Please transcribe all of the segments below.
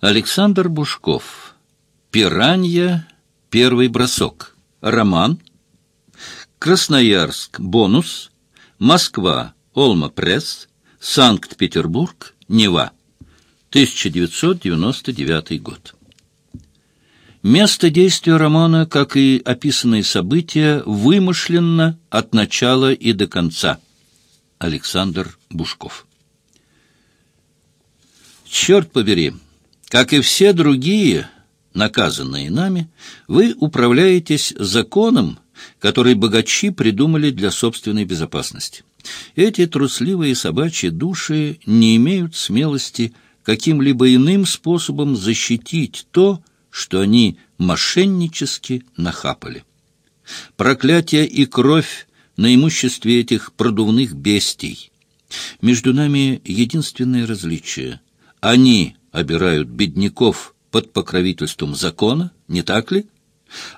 Александр Бушков. «Пиранья. Первый бросок». Роман. Красноярск. Бонус. Москва. Олма Пресс. Санкт-Петербург. Нева. 1999 год. Место действия романа, как и описанные события, вымышленно от начала и до конца. Александр Бушков. Черт побери! Как и все другие, наказанные нами, вы управляетесь законом, который богачи придумали для собственной безопасности. Эти трусливые собачьи души не имеют смелости каким-либо иным способом защитить то, что они мошеннически нахапали. Проклятие и кровь на имуществе этих продувных бестий. Между нами единственное различие. Они обирают бедняков под покровительством закона, не так ли?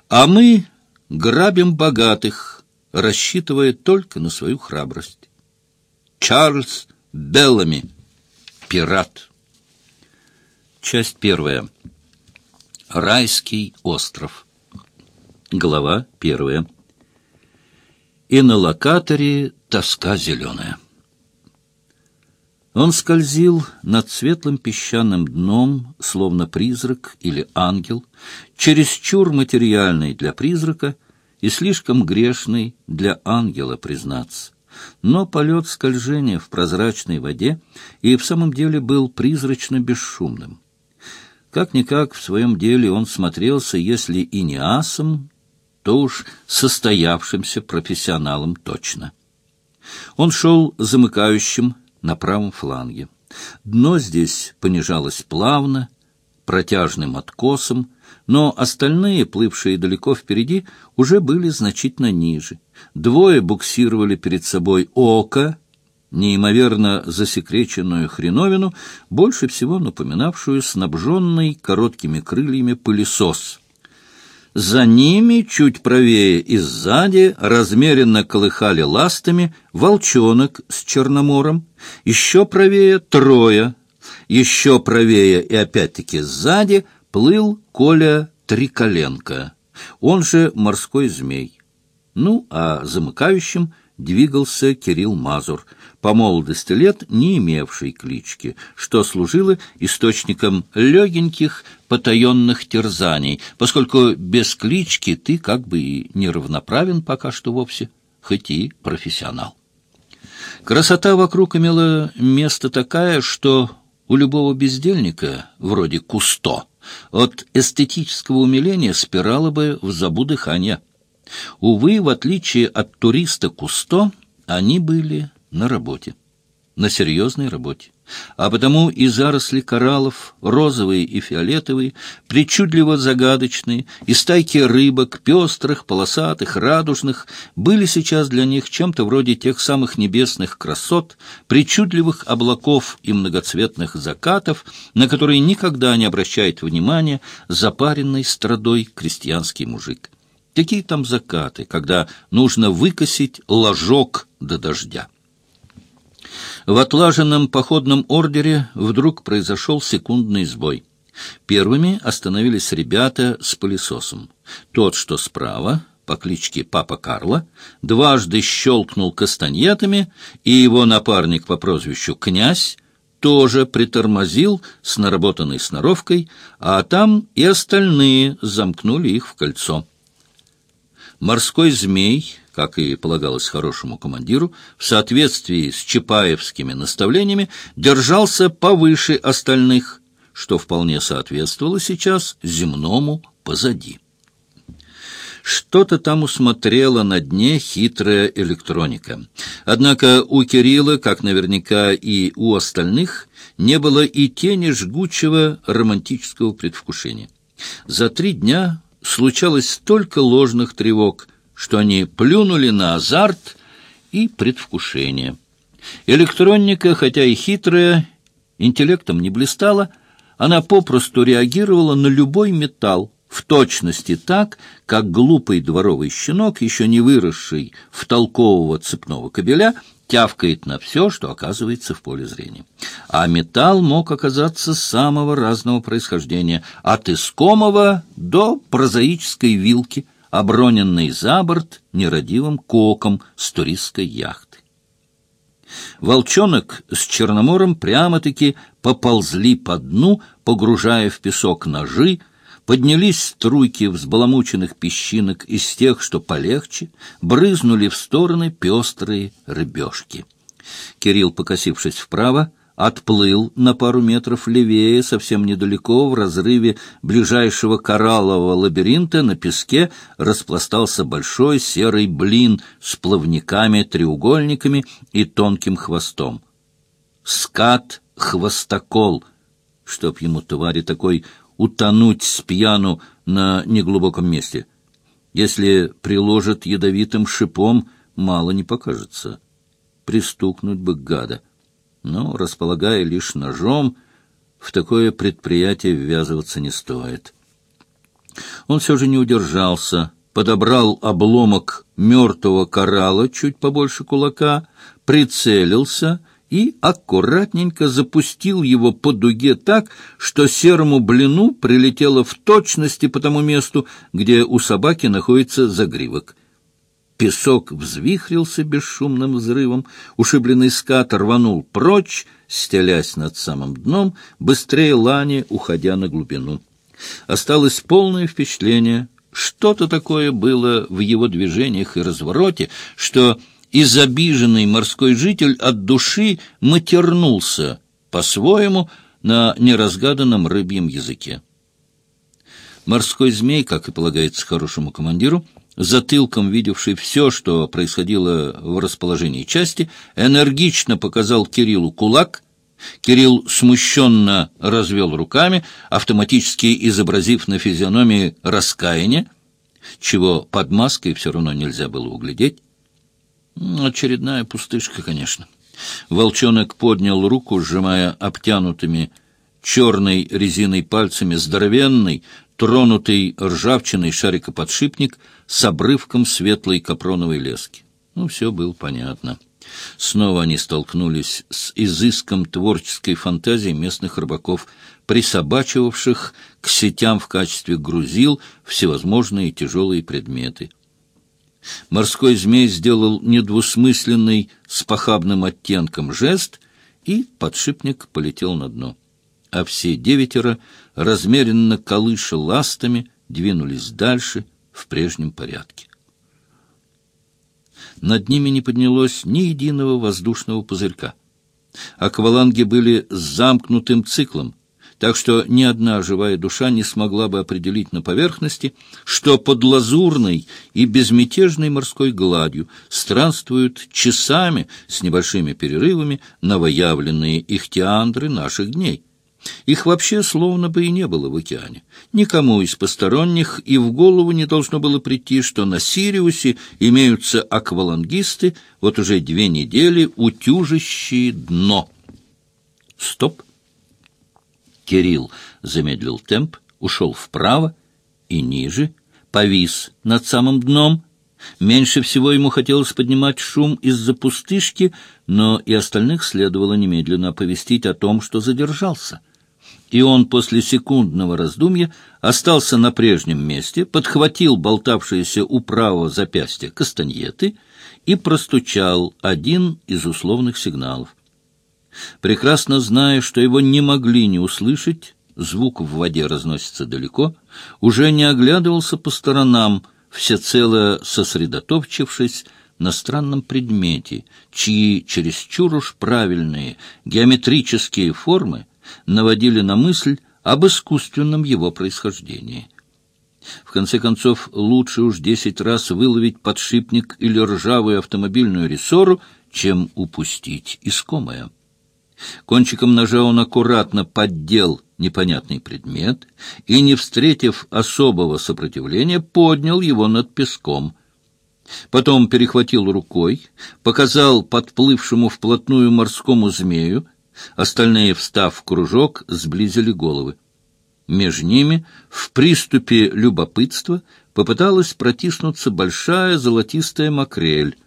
А мы грабим богатых, рассчитывая только на свою храбрость. Чарльз Беллами, пират. Часть первая. Райский остров. Глава первая. И на локаторе тоска зеленая. Он скользил над светлым песчаным дном, словно призрак или ангел, чересчур материальный для призрака и слишком грешный для ангела, признаться. Но полет скольжения в прозрачной воде и в самом деле был призрачно бесшумным. Как-никак в своем деле он смотрелся, если и не асом, то уж состоявшимся профессионалом точно. Он шел замыкающим, на правом фланге. Дно здесь понижалось плавно, протяжным откосом, но остальные, плывшие далеко впереди, уже были значительно ниже. Двое буксировали перед собой око, неимоверно засекреченную хреновину, больше всего напоминавшую снабженный короткими крыльями пылесос — за ними, чуть правее и сзади, размеренно колыхали ластами волчонок с черномором, еще правее трое, еще правее и опять-таки сзади плыл Коля Триколенко, он же морской змей. Ну, а замыкающим двигался Кирилл Мазур, по молодости лет не имевший клички, что служило источником легеньких потаенных терзаний, поскольку без клички ты как бы и неравноправен пока что вовсе, хоть и профессионал. Красота вокруг имела место такая, что у любого бездельника, вроде Кусто, от эстетического умиления спирала бы в забу дыхания. Увы, в отличие от туриста Кусто, они были на работе, на серьезной работе. А потому и заросли кораллов, розовые и фиолетовые, причудливо загадочные, и стайки рыбок, пестрых, полосатых, радужных, были сейчас для них чем-то вроде тех самых небесных красот, причудливых облаков и многоцветных закатов, на которые никогда не обращает внимания запаренный страдой крестьянский мужик. Какие там закаты, когда нужно выкосить ложок до дождя? В отлаженном походном ордере вдруг произошел секундный сбой. Первыми остановились ребята с пылесосом. Тот, что справа, по кличке Папа Карло, дважды щелкнул кастаньетами, и его напарник по прозвищу Князь тоже притормозил с наработанной сноровкой, а там и остальные замкнули их в кольцо. Морской змей, как и полагалось хорошему командиру, в соответствии с чапаевскими наставлениями, держался повыше остальных, что вполне соответствовало сейчас земному позади. Что-то там усмотрела на дне хитрая электроника. Однако у Кирилла, как наверняка и у остальных, не было и тени жгучего романтического предвкушения. За три дня случалось столько ложных тревог, что они плюнули на азарт и предвкушение. Электроника, хотя и хитрая, интеллектом не блистала, она попросту реагировала на любой металл, в точности так, как глупый дворовый щенок, еще не выросший в толкового цепного кобеля, тявкает на все, что оказывается в поле зрения. А металл мог оказаться самого разного происхождения, от искомого до прозаической вилки, оброненной за борт нерадивым коком с туристской яхты. Волчонок с Черномором прямо-таки поползли по дну, погружая в песок ножи, поднялись струйки взбаламученных песчинок из тех, что полегче, брызнули в стороны пестрые рыбешки. Кирилл, покосившись вправо, отплыл на пару метров левее, совсем недалеко, в разрыве ближайшего кораллового лабиринта на песке распластался большой серый блин с плавниками, треугольниками и тонким хвостом. Скат-хвостокол, чтоб ему, твари, такой утонуть с пьяну на неглубоком месте. Если приложат ядовитым шипом, мало не покажется. Пристукнуть бы гада. Но, располагая лишь ножом, в такое предприятие ввязываться не стоит. Он все же не удержался, подобрал обломок мертвого коралла чуть побольше кулака, прицелился — и аккуратненько запустил его по дуге так, что серому блину прилетело в точности по тому месту, где у собаки находится загривок. Песок взвихрился бесшумным взрывом, ушибленный скат рванул прочь, стелясь над самым дном, быстрее лани, уходя на глубину. Осталось полное впечатление, что-то такое было в его движениях и развороте, что изобиженный морской житель от души матернулся по-своему на неразгаданном рыбьем языке. Морской змей, как и полагается хорошему командиру, затылком видевший все, что происходило в расположении части, энергично показал Кириллу кулак. Кирилл смущенно развел руками, автоматически изобразив на физиономии раскаяние, чего под маской все равно нельзя было углядеть. Очередная пустышка, конечно. Волчонок поднял руку, сжимая обтянутыми черной резиной пальцами здоровенный, тронутый ржавчиной шарикоподшипник с обрывком светлой капроновой лески. Ну, все было понятно. Снова они столкнулись с изыском творческой фантазии местных рыбаков, присобачивавших к сетям в качестве грузил всевозможные тяжелые предметы — Морской змей сделал недвусмысленный с похабным оттенком жест, и подшипник полетел на дно. А все девятеро, размеренно колыша ластами, двинулись дальше в прежнем порядке. Над ними не поднялось ни единого воздушного пузырька. Акваланги были замкнутым циклом — так что ни одна живая душа не смогла бы определить на поверхности, что под лазурной и безмятежной морской гладью странствуют часами с небольшими перерывами новоявленные ихтиандры наших дней. Их вообще словно бы и не было в океане. Никому из посторонних и в голову не должно было прийти, что на Сириусе имеются аквалангисты, вот уже две недели утюжащие дно. Стоп! Кирилл замедлил темп, ушел вправо и ниже, повис над самым дном. Меньше всего ему хотелось поднимать шум из-за пустышки, но и остальных следовало немедленно оповестить о том, что задержался. И он после секундного раздумья остался на прежнем месте, подхватил болтавшиеся у правого запястья кастаньеты и простучал один из условных сигналов. Прекрасно зная, что его не могли не услышать, звук в воде разносится далеко, уже не оглядывался по сторонам, всецело сосредоточившись на странном предмете, чьи чересчур уж правильные геометрические формы наводили на мысль об искусственном его происхождении. В конце концов, лучше уж десять раз выловить подшипник или ржавую автомобильную рессору, чем упустить искомое. Кончиком ножа он аккуратно поддел непонятный предмет и, не встретив особого сопротивления, поднял его над песком. Потом перехватил рукой, показал подплывшему вплотную морскому змею, остальные, встав в кружок, сблизили головы. Между ними, в приступе любопытства, попыталась протиснуться большая золотистая макрель,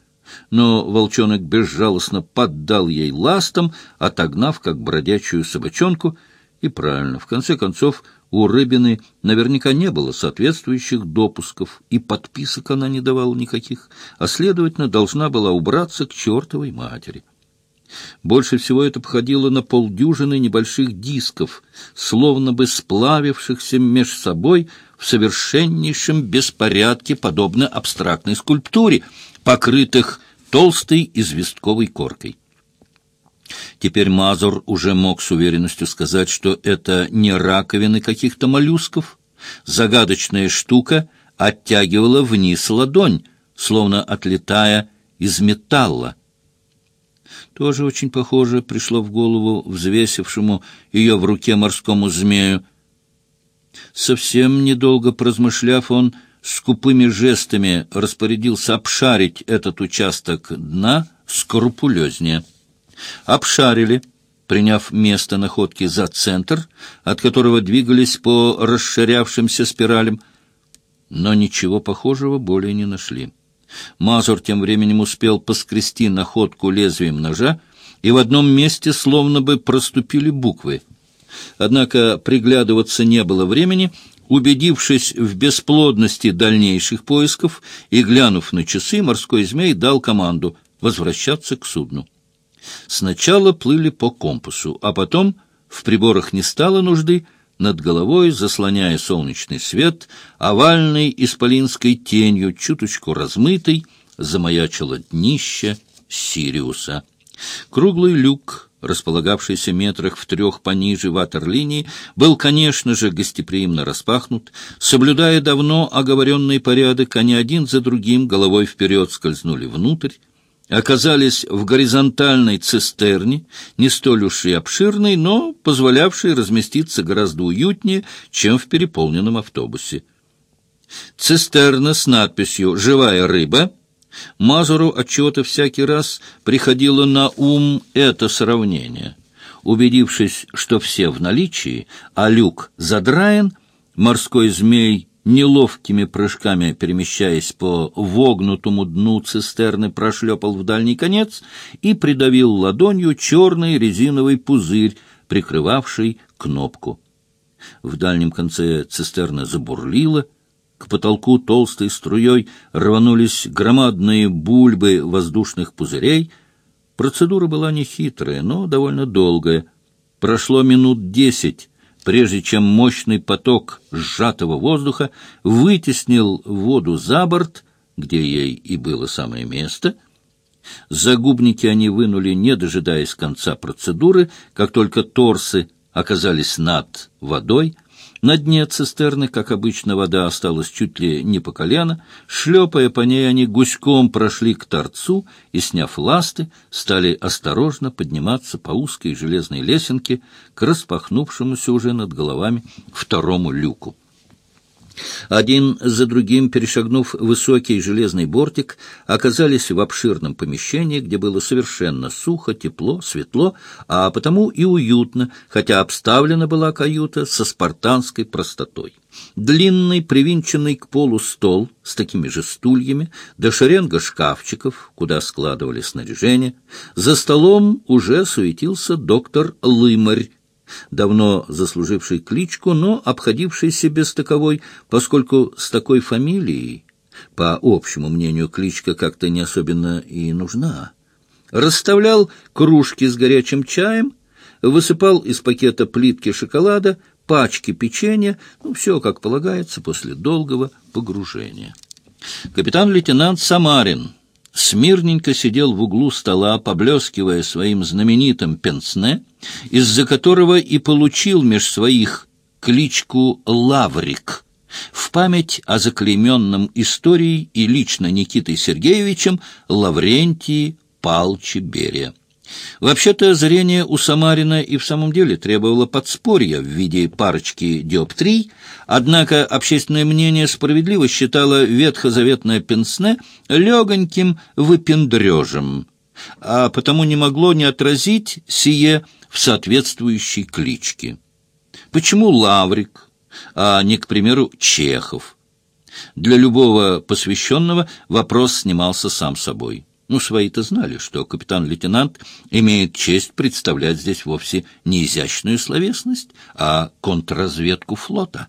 но волчонок безжалостно поддал ей ластом, отогнав, как бродячую собачонку, и правильно, в конце концов, у Рыбины наверняка не было соответствующих допусков, и подписок она не давала никаких, а, следовательно, должна была убраться к чертовой матери. Больше всего это походило на полдюжины небольших дисков, словно бы сплавившихся меж собой в совершеннейшем беспорядке, подобно абстрактной скульптуре, покрытых толстой известковой коркой. Теперь Мазур уже мог с уверенностью сказать, что это не раковины каких-то моллюсков. Загадочная штука оттягивала вниз ладонь, словно отлетая из металла. Тоже очень похоже пришло в голову взвесившему ее в руке морскому змею. Совсем недолго прозмышляв, он скупыми жестами распорядился обшарить этот участок дна скрупулезнее. Обшарили, приняв место находки за центр, от которого двигались по расширявшимся спиралям, но ничего похожего более не нашли. Мазур тем временем успел поскрести находку лезвием ножа, и в одном месте словно бы проступили буквы. Однако приглядываться не было времени, Убедившись в бесплодности дальнейших поисков и глянув на часы, морской змей дал команду возвращаться к судну. Сначала плыли по компасу, а потом в приборах не стало нужды, над головой, заслоняя солнечный свет, овальной исполинской тенью, чуточку размытой, замаячило днище Сириуса. Круглый люк, располагавшийся метрах в трех пониже ватерлинии, был, конечно же, гостеприимно распахнут. Соблюдая давно оговоренный порядок, они один за другим головой вперед скользнули внутрь, оказались в горизонтальной цистерне, не столь уж и обширной, но позволявшей разместиться гораздо уютнее, чем в переполненном автобусе. Цистерна с надписью «Живая рыба» Мазуру отчего-то всякий раз приходило на ум это сравнение. Убедившись, что все в наличии, а люк задраен, морской змей неловкими прыжками, перемещаясь по вогнутому дну цистерны, прошлепал в дальний конец и придавил ладонью черный резиновый пузырь, прикрывавший кнопку. В дальнем конце цистерны забурлила, к потолку толстой струей рванулись громадные бульбы воздушных пузырей. Процедура была нехитрая, но довольно долгая. Прошло минут десять, прежде чем мощный поток сжатого воздуха вытеснил воду за борт, где ей и было самое место. Загубники они вынули, не дожидаясь конца процедуры, как только торсы оказались над водой — на дне цистерны, как обычно, вода осталась чуть ли не по колено. Шлепая по ней, они гуськом прошли к торцу и, сняв ласты, стали осторожно подниматься по узкой железной лесенке к распахнувшемуся уже над головами второму люку. Один за другим, перешагнув высокий железный бортик, оказались в обширном помещении, где было совершенно сухо, тепло, светло, а потому и уютно, хотя обставлена была каюта со спартанской простотой. Длинный, привинченный к полу стол с такими же стульями, да шеренга шкафчиков, куда складывали снаряжение. За столом уже суетился доктор Лымарь, давно заслуживший кличку, но обходившийся без таковой, поскольку с такой фамилией, по общему мнению, кличка как-то не особенно и нужна. Расставлял кружки с горячим чаем, высыпал из пакета плитки шоколада, пачки печенья, ну, все, как полагается, после долгого погружения. Капитан-лейтенант Самарин смирненько сидел в углу стола, поблескивая своим знаменитым пенсне, из-за которого и получил меж своих кличку Лаврик, в память о заклейменном историей и лично Никитой Сергеевичем Лаврентии Палче Берия. Вообще-то зрение у Самарина и в самом деле требовало подспорья в виде парочки диоптрий, однако общественное мнение справедливо считало ветхозаветное пенсне легоньким выпендрежем, а потому не могло не отразить сие в соответствующей кличке. Почему Лаврик, а не, к примеру, Чехов? Для любого посвященного вопрос снимался сам собой. Ну, свои-то знали, что капитан-лейтенант имеет честь представлять здесь вовсе не изящную словесность, а контрразведку флота.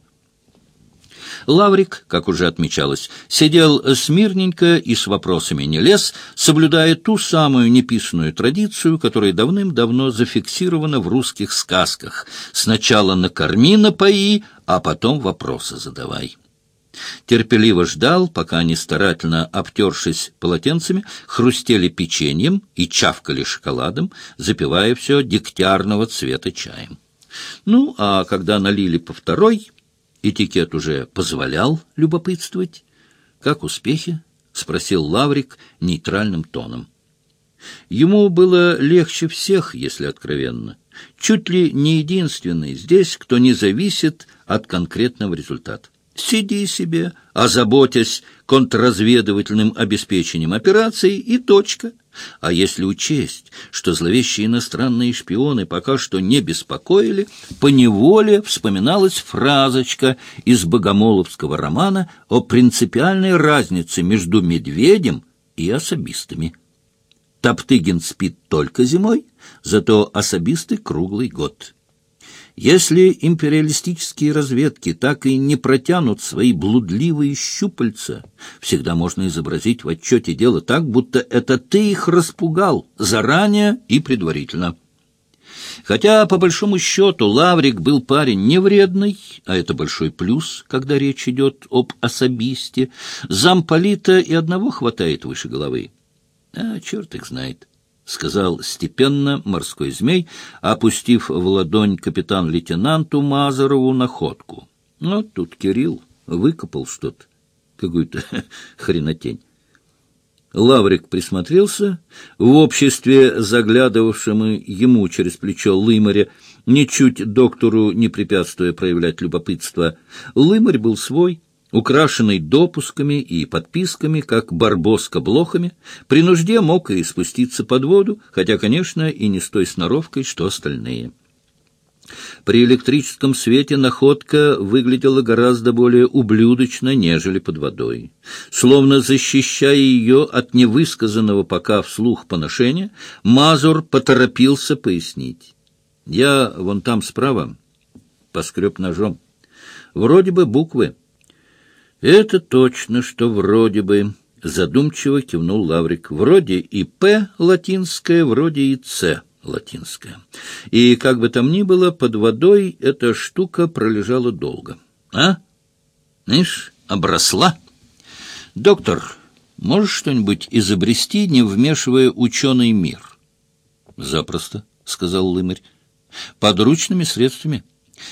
Лаврик, как уже отмечалось, сидел смирненько и с вопросами не лез, соблюдая ту самую неписанную традицию, которая давным-давно зафиксирована в русских сказках. Сначала накорми, напои, а потом вопросы задавай терпеливо ждал, пока они, старательно обтершись полотенцами, хрустели печеньем и чавкали шоколадом, запивая все дегтярного цвета чаем. Ну, а когда налили по второй, этикет уже позволял любопытствовать. «Как успехи?» — спросил Лаврик нейтральным тоном. Ему было легче всех, если откровенно. Чуть ли не единственный здесь, кто не зависит от конкретного результата. Сиди себе, озаботясь контрразведывательным обеспечением операции, и точка. А если учесть, что зловещие иностранные шпионы пока что не беспокоили, поневоле вспоминалась фразочка из богомоловского романа о принципиальной разнице между медведем и особистами. Топтыгин спит только зимой, зато особисты круглый год. Если империалистические разведки так и не протянут свои блудливые щупальца, всегда можно изобразить в отчете дела так, будто это ты их распугал заранее и предварительно. Хотя, по большому счету, Лаврик был парень не вредный, а это большой плюс, когда речь идет об особисте. Замполита и одного хватает выше головы. А черт их знает. — сказал степенно морской змей, опустив в ладонь капитан-лейтенанту Мазарову находку. Ну, тут Кирилл выкопал что-то, какую-то хренотень. Лаврик присмотрелся. В обществе, заглядывавшем ему через плечо Лымаря, ничуть доктору не препятствуя проявлять любопытство, Лымарь был свой, украшенный допусками и подписками, как барбоска блохами, при нужде мог и спуститься под воду, хотя, конечно, и не с той сноровкой, что остальные. При электрическом свете находка выглядела гораздо более ублюдочно, нежели под водой. Словно защищая ее от невысказанного пока вслух поношения, Мазур поторопился пояснить. «Я вон там справа поскреб ножом. Вроде бы буквы». Это точно, что вроде бы, задумчиво кивнул Лаврик. Вроде и П латинское, вроде и С латинское. И как бы там ни было, под водой эта штука пролежала долго. А? Знаешь, обросла. Доктор, можешь что-нибудь изобрести, не вмешивая ученый мир? Запросто, сказал Лымарь. Подручными средствами.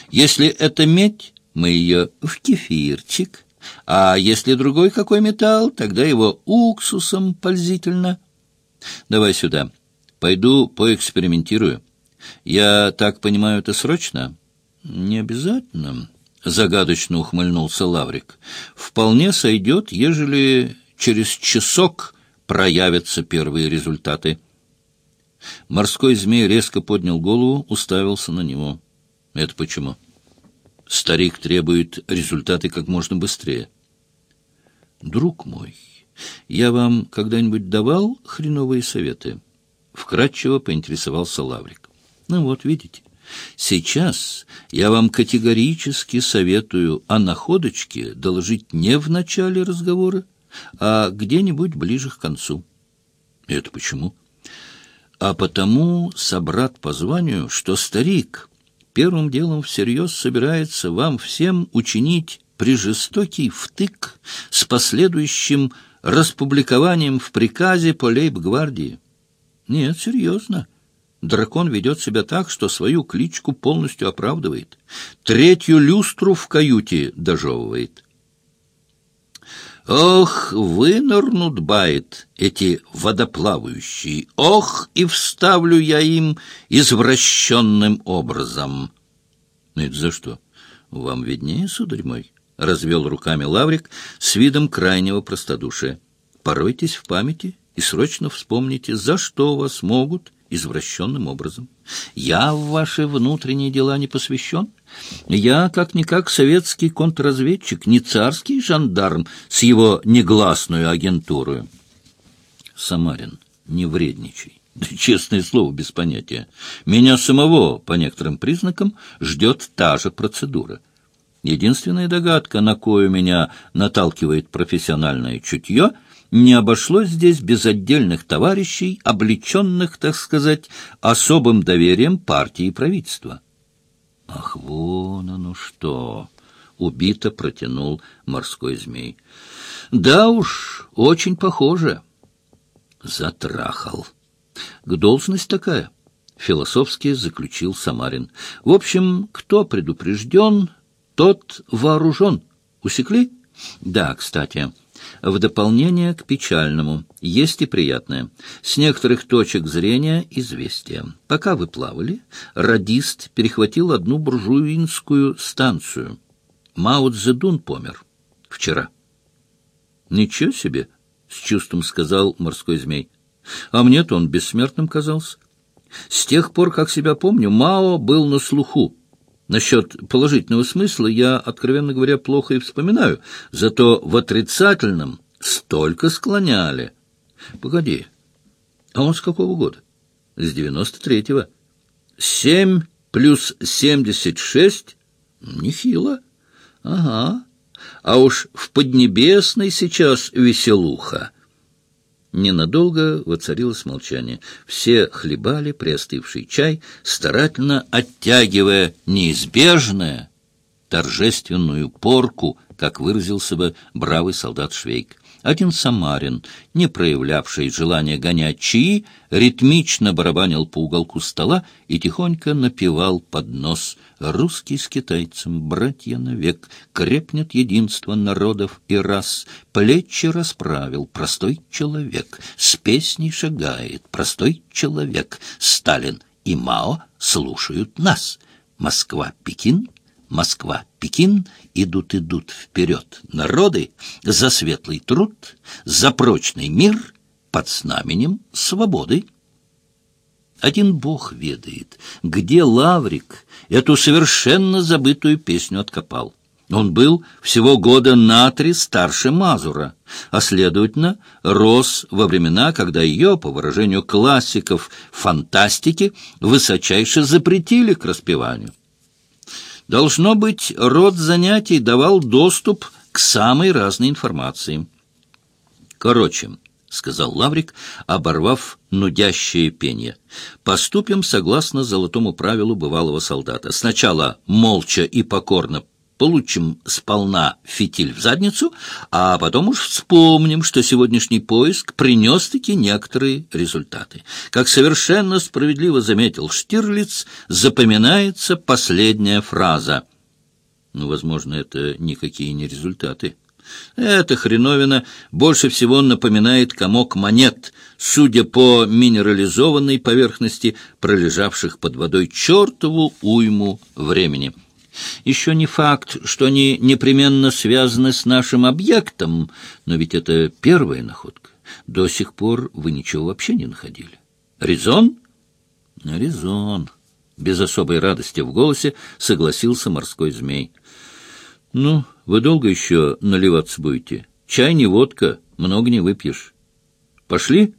Если это медь, мы ее в кефирчик а если другой какой металл, тогда его уксусом пользительно. Давай сюда. Пойду поэкспериментирую. Я так понимаю, это срочно? Не обязательно. Загадочно ухмыльнулся Лаврик. Вполне сойдет, ежели через часок проявятся первые результаты. Морской змей резко поднял голову, уставился на него. Это почему? — Старик требует результаты как можно быстрее. Друг мой, я вам когда-нибудь давал хреновые советы? Вкратчиво поинтересовался Лаврик. Ну вот, видите, сейчас я вам категорически советую о находочке доложить не в начале разговора, а где-нибудь ближе к концу. Это почему? А потому, собрат по званию, что старик первым делом всерьез собирается вам всем учинить прижестокий втык с последующим распубликованием в приказе по лейб-гвардии. Нет, серьезно. Дракон ведет себя так, что свою кличку полностью оправдывает. Третью люстру в каюте дожевывает. Ох, вынырнут, бает, эти водоплавающие, ох, и вставлю я им извращенным образом. Ну это за что? Вам виднее, сударь мой, — развел руками Лаврик с видом крайнего простодушия. Поройтесь в памяти и срочно вспомните, за что вас могут извращенным образом. Я в ваши внутренние дела не посвящен. Я, как-никак, советский контрразведчик, не царский жандарм с его негласную агентурой. Самарин, не вредничай. Да, честное слово, без понятия. Меня самого, по некоторым признакам, ждет та же процедура. Единственная догадка, на кою меня наталкивает профессиональное чутье, не обошлось здесь без отдельных товарищей, облеченных, так сказать, особым доверием партии и правительства. Ах, вон оно что! Убито протянул морской змей. Да уж, очень похоже. Затрахал. К должность такая, философски заключил Самарин. В общем, кто предупрежден, тот вооружен. Усекли? Да, кстати, в дополнение к печальному есть и приятное. С некоторых точек зрения известие. Пока вы плавали, радист перехватил одну буржуинскую станцию. Мао Цзэдун помер. Вчера. Ничего себе, с чувством сказал морской змей. А мне-то он бессмертным казался. С тех пор, как себя помню, Мао был на слуху. Насчет положительного смысла я, откровенно говоря, плохо и вспоминаю, зато в отрицательном столько склоняли. Погоди, а он с какого года? С девяносто третьего. Семь плюс семьдесят шесть? Нехило. Ага. А уж в Поднебесной сейчас веселуха. Ненадолго воцарилось молчание. Все хлебали приостывший чай, старательно оттягивая неизбежное, торжественную порку, как выразился бы бравый солдат Швейк. Один Самарин, не проявлявший желания гонять чаи, ритмично барабанил по уголку стола и тихонько напевал под нос. «Русский с китайцем, братья навек, крепнет единство народов и рас, плечи расправил простой человек, с песней шагает простой человек, Сталин и Мао слушают нас, Москва-Пекин — Москва-Пекин идут-идут вперед народы за светлый труд, за прочный мир под знаменем свободы. Один бог ведает, где Лаврик эту совершенно забытую песню откопал. Он был всего года на три старше Мазура, а, следовательно, рос во времена, когда ее, по выражению классиков фантастики, высочайше запретили к распеванию. Должно быть, род занятий давал доступ к самой разной информации. Короче, — сказал Лаврик, оборвав нудящее пение. «Поступим согласно золотому правилу бывалого солдата. Сначала молча и покорно получим сполна фитиль в задницу, а потом уж вспомним, что сегодняшний поиск принес-таки некоторые результаты. Как совершенно справедливо заметил Штирлиц, запоминается последняя фраза. Ну, возможно, это никакие не результаты. Эта хреновина больше всего напоминает комок монет, судя по минерализованной поверхности, пролежавших под водой чертову уйму времени. Еще не факт, что они непременно связаны с нашим объектом, но ведь это первая находка. До сих пор вы ничего вообще не находили. Резон? Резон. Без особой радости в голосе согласился морской змей. Ну, вы долго еще наливаться будете? Чай не водка, много не выпьешь. Пошли?